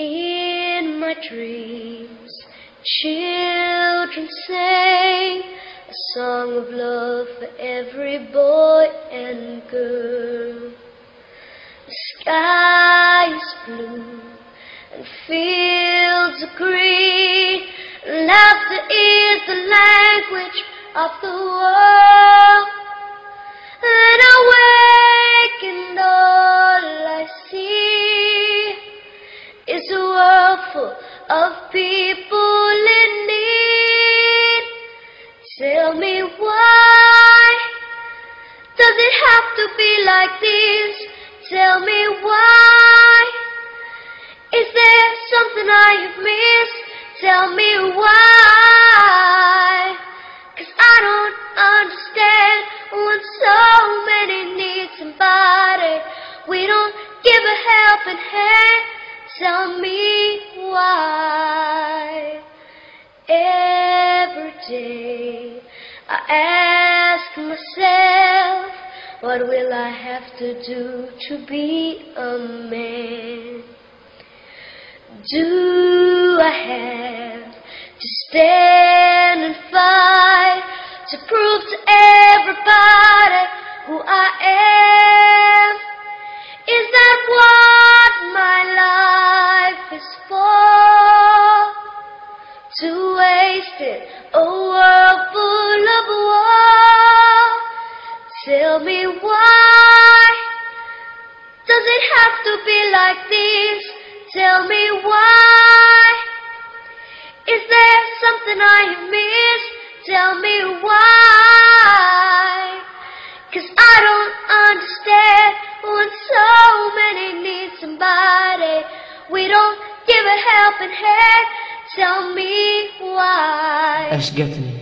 In my dreams, children sing a song of love for every boy and girl. The sky is blue and fields are green. Laughter is the language of the world. Tell me why does it have to be like this? Tell me why. Is there something I have missed? Tell me why. Cause I don't understand when so many need somebody. We don't give a helping hand. Tell me ask myself, what will I have to do to be a man? Do I have to stand and fight to prove to everybody who I am? Is that what my life is for? To waste it, Tell me why does it have to be like this? Tell me why. Is there something I have missed? Tell me why. Cause I don't understand when so many need somebody. We don't give a helping hand. Tell me why. أشجتني